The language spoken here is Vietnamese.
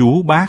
chú bác.